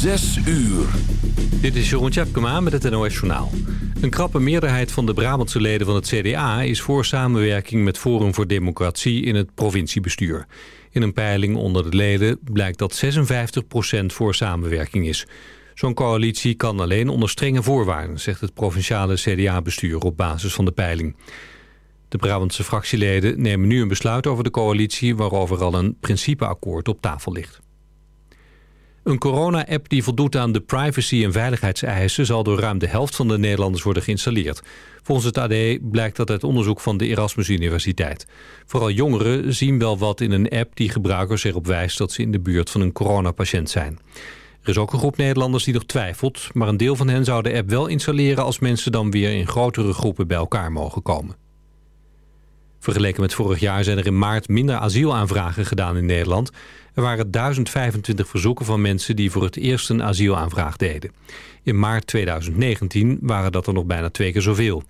Zes uur. Dit is Jeroen Tjepkema met het NOS Journaal. Een krappe meerderheid van de Brabantse leden van het CDA... is voor samenwerking met Forum voor Democratie in het provinciebestuur. In een peiling onder de leden blijkt dat 56% voor samenwerking is. Zo'n coalitie kan alleen onder strenge voorwaarden... zegt het provinciale CDA-bestuur op basis van de peiling. De Brabantse fractieleden nemen nu een besluit over de coalitie... waarover al een principeakkoord op tafel ligt. Een corona-app die voldoet aan de privacy- en veiligheidseisen... zal door ruim de helft van de Nederlanders worden geïnstalleerd. Volgens het AD blijkt dat uit onderzoek van de Erasmus Universiteit. Vooral jongeren zien wel wat in een app die gebruikers erop wijst... dat ze in de buurt van een coronapatiënt zijn. Er is ook een groep Nederlanders die nog twijfelt... maar een deel van hen zou de app wel installeren... als mensen dan weer in grotere groepen bij elkaar mogen komen. Vergeleken met vorig jaar zijn er in maart minder asielaanvragen gedaan in Nederland. Er waren 1025 verzoeken van mensen die voor het eerst een asielaanvraag deden. In maart 2019 waren dat er nog bijna twee keer zoveel.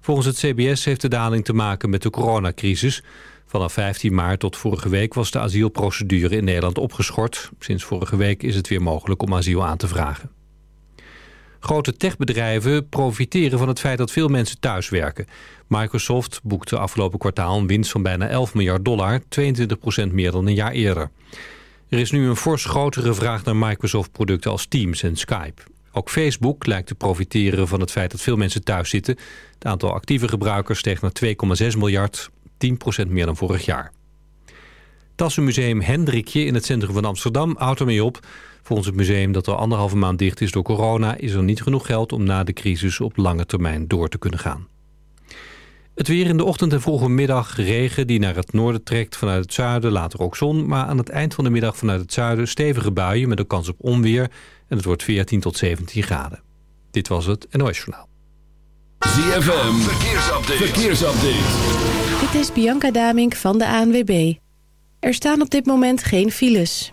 Volgens het CBS heeft de daling te maken met de coronacrisis. Vanaf 15 maart tot vorige week was de asielprocedure in Nederland opgeschort. Sinds vorige week is het weer mogelijk om asiel aan te vragen. Grote techbedrijven profiteren van het feit dat veel mensen thuiswerken. Microsoft boekte afgelopen kwartaal een winst van bijna 11 miljard dollar, 22% meer dan een jaar eerder. Er is nu een fors grotere vraag naar Microsoft-producten als Teams en Skype. Ook Facebook lijkt te profiteren van het feit dat veel mensen thuis zitten. Het aantal actieve gebruikers steeg naar 2,6 miljard, 10% meer dan vorig jaar. Tassenmuseum Hendrikje in het centrum van Amsterdam houdt ermee op. Volgens het museum dat al anderhalve maand dicht is door corona... is er niet genoeg geld om na de crisis op lange termijn door te kunnen gaan. Het weer in de ochtend en vroege middag regen die naar het noorden trekt vanuit het zuiden, later ook zon. Maar aan het eind van de middag vanuit het zuiden stevige buien met een kans op onweer. En het wordt 14 tot 17 graden. Dit was het NOS Journaal. ZFM, verkeersupdate. verkeersupdate. Dit is Bianca Damink van de ANWB. Er staan op dit moment geen files.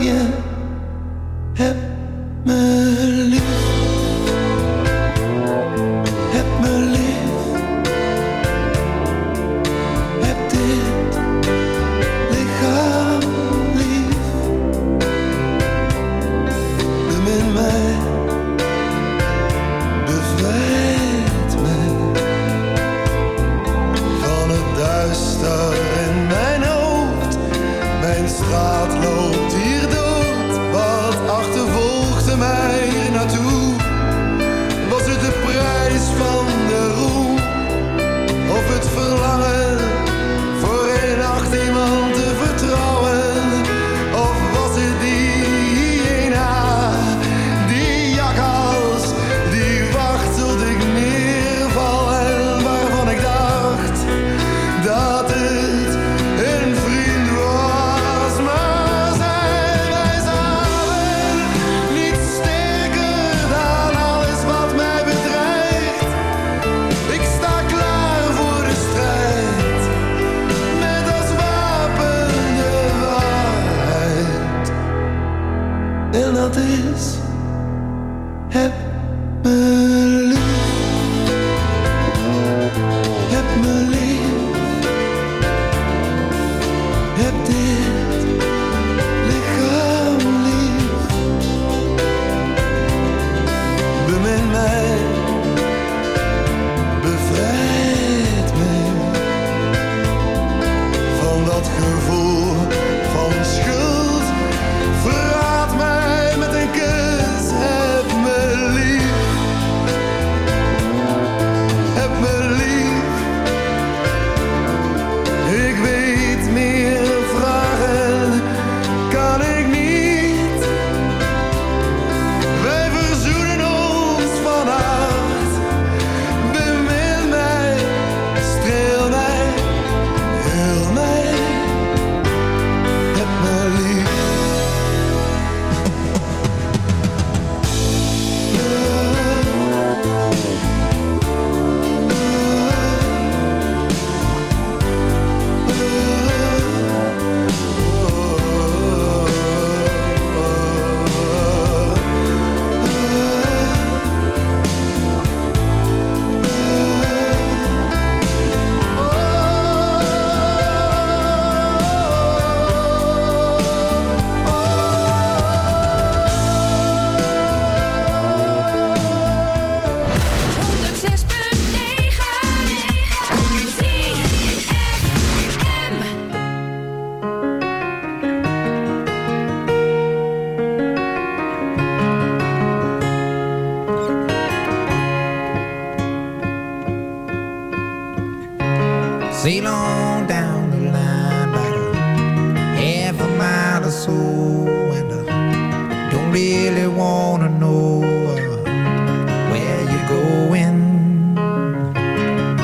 Yeah.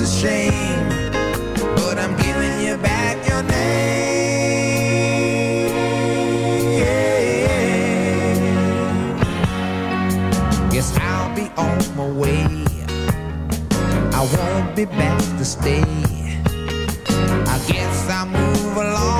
it's a shame, but I'm giving you back your name. Guess I'll be on my way. I won't be back to stay. I guess I'll move along.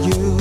you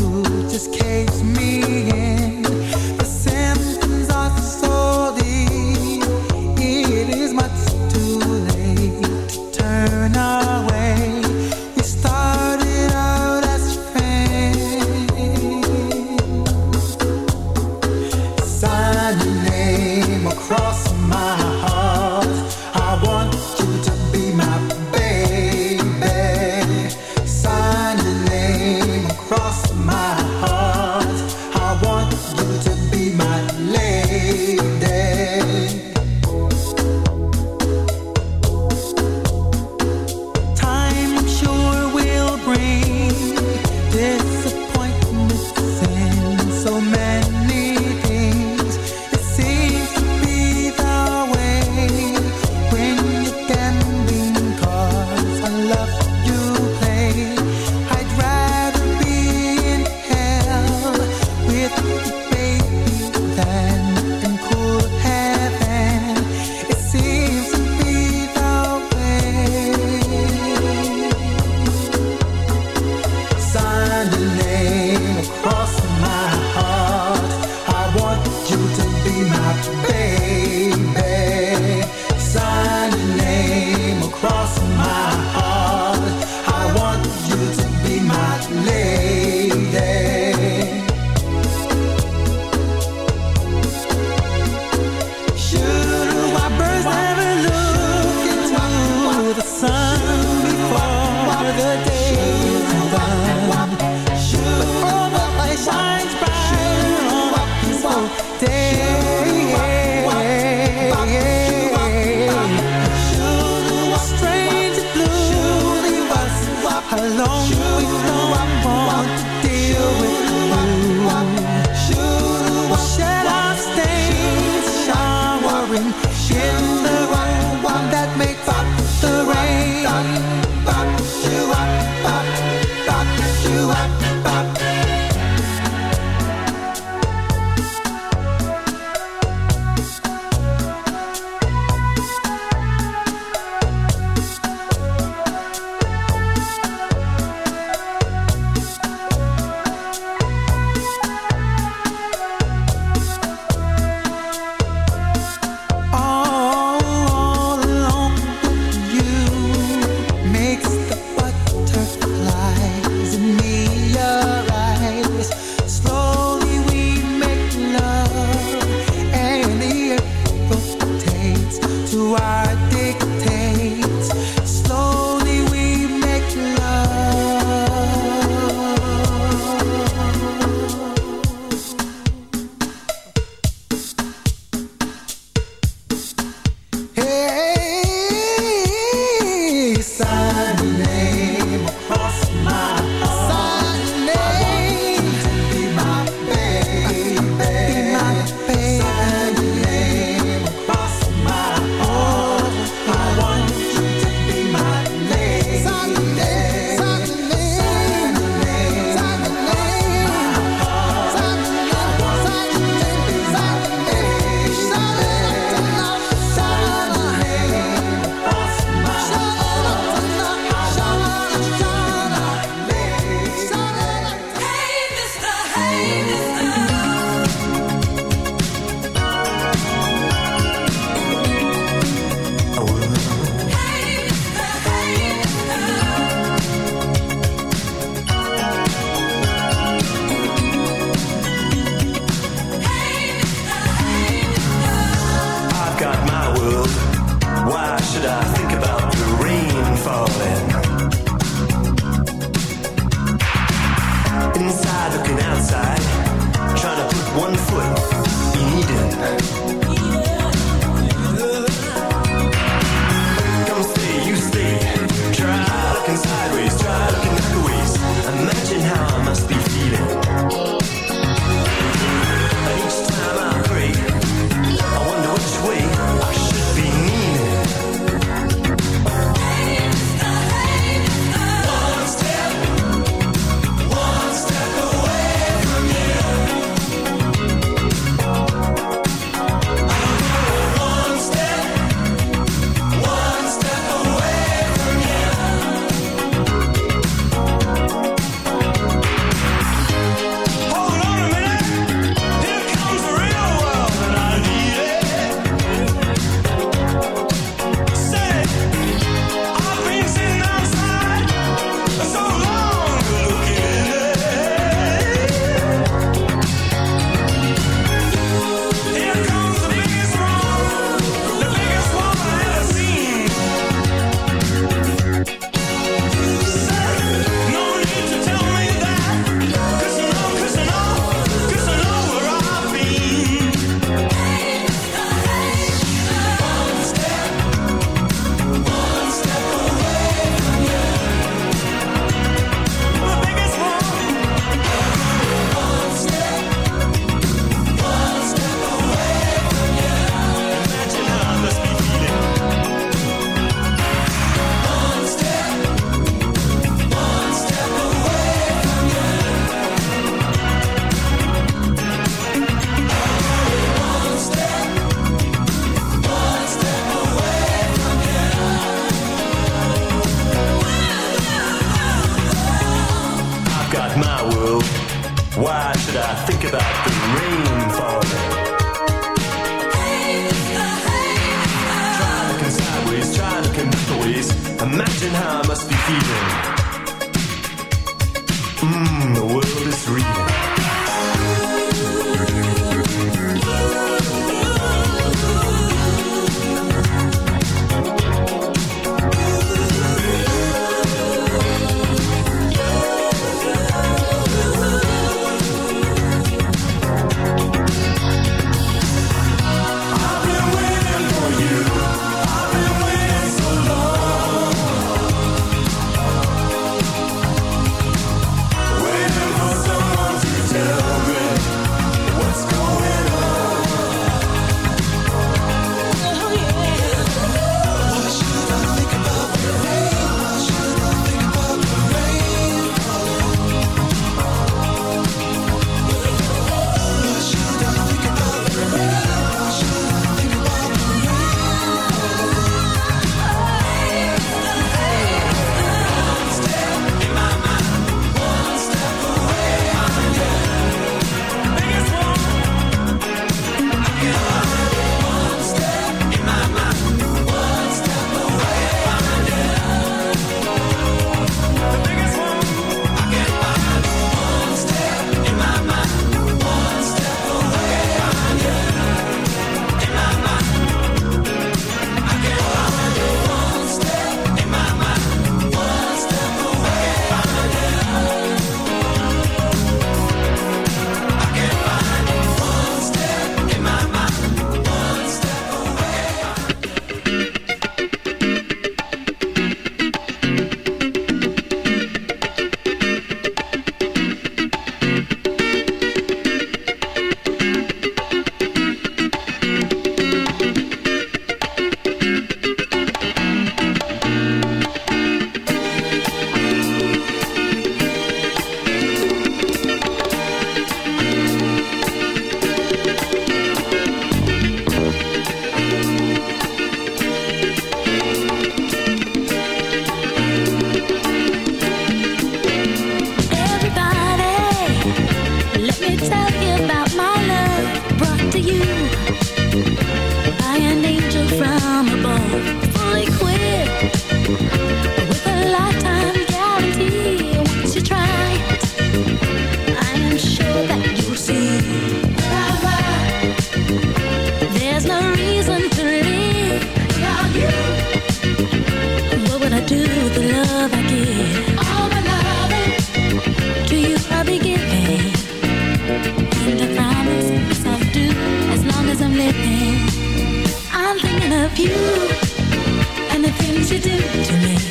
and the things you do to me.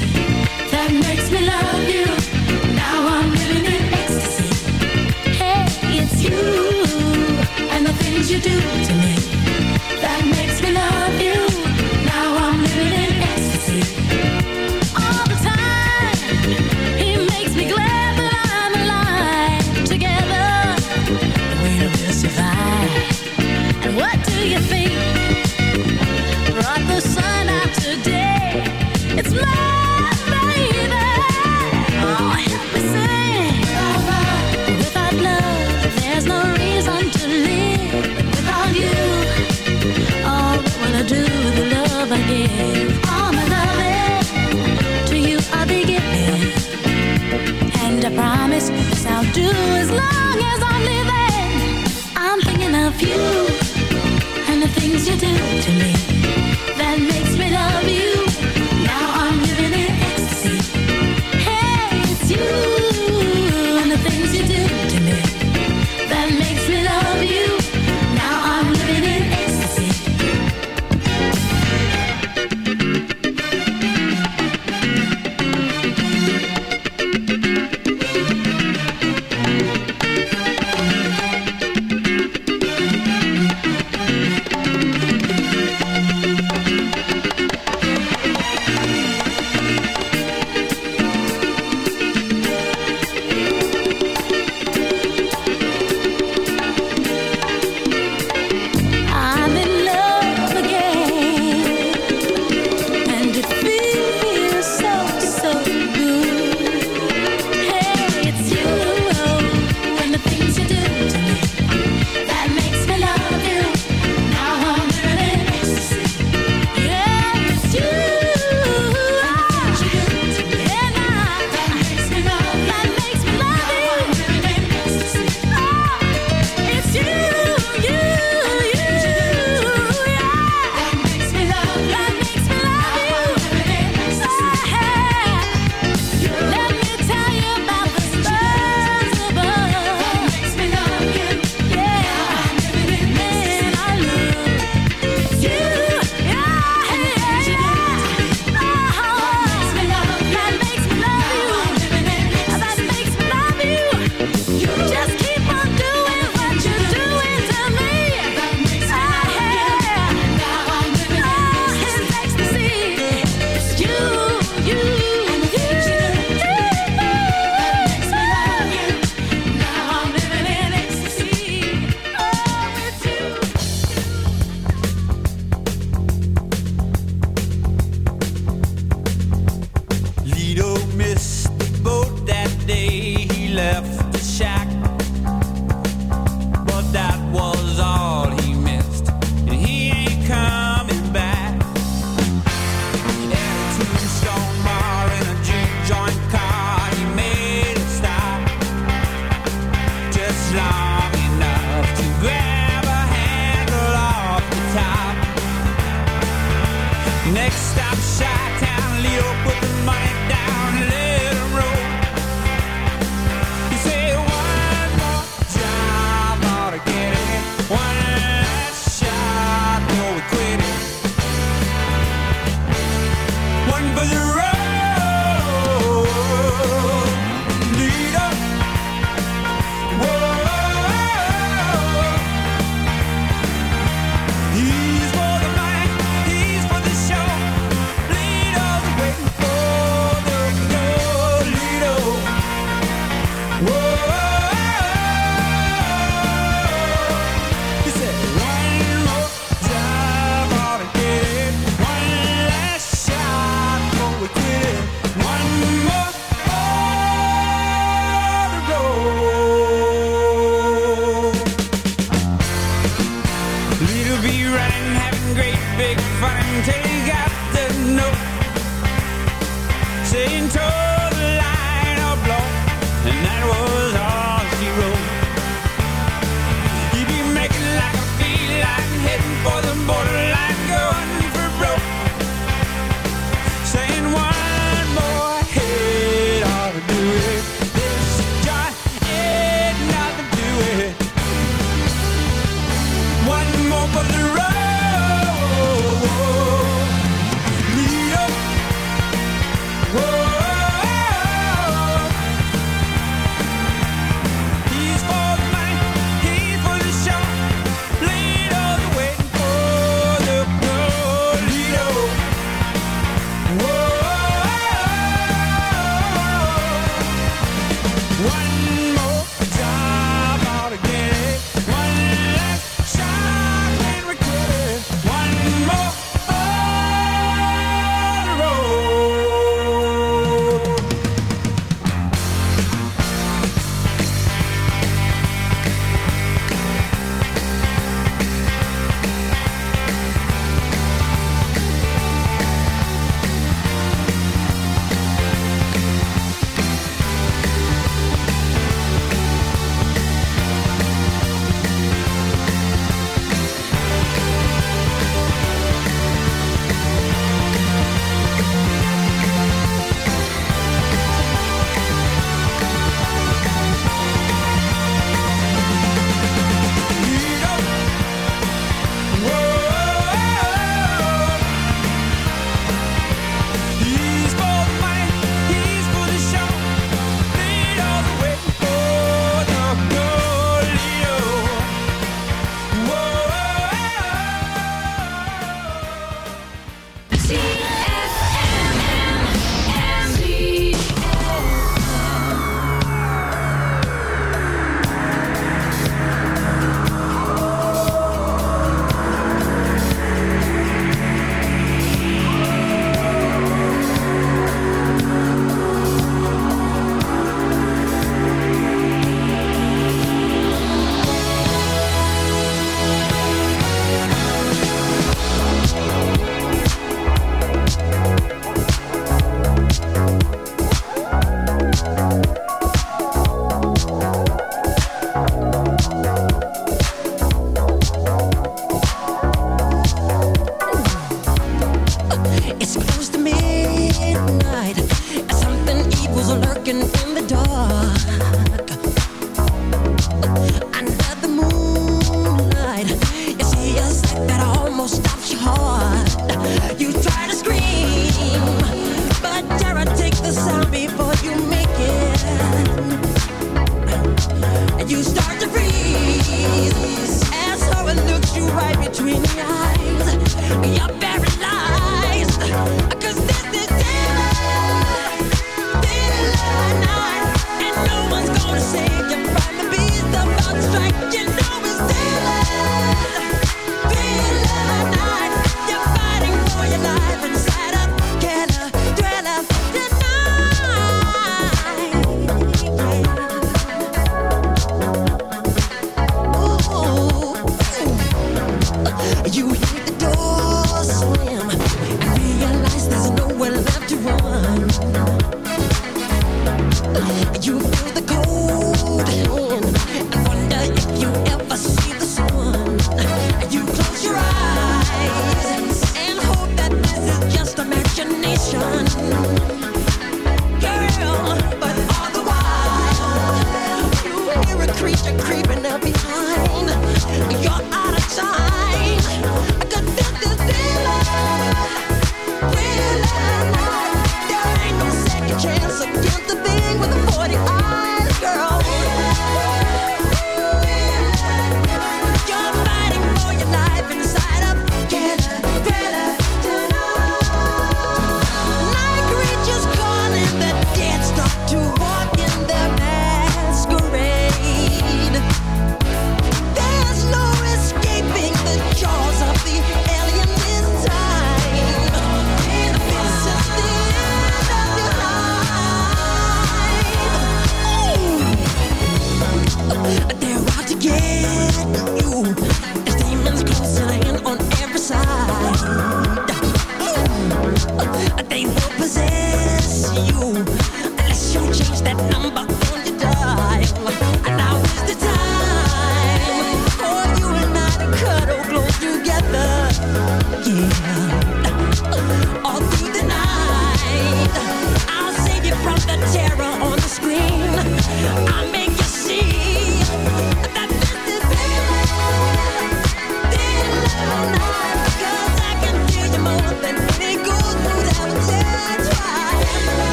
you and the things you do to me.